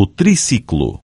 o triciclo.